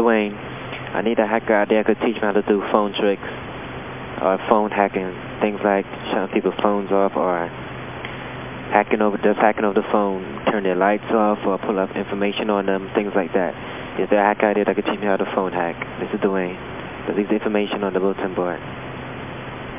Dwayne. I need a hacker out there who could teach me how to do phone tricks or phone hacking, things like shutting people's phones off or hacking over, just hacking over the phone, turn their lights off or pull up information on them, things like that. Is there a hacker out there that could teach me how to phone hack? This is Dwayne. Leave the information on the bulletin board.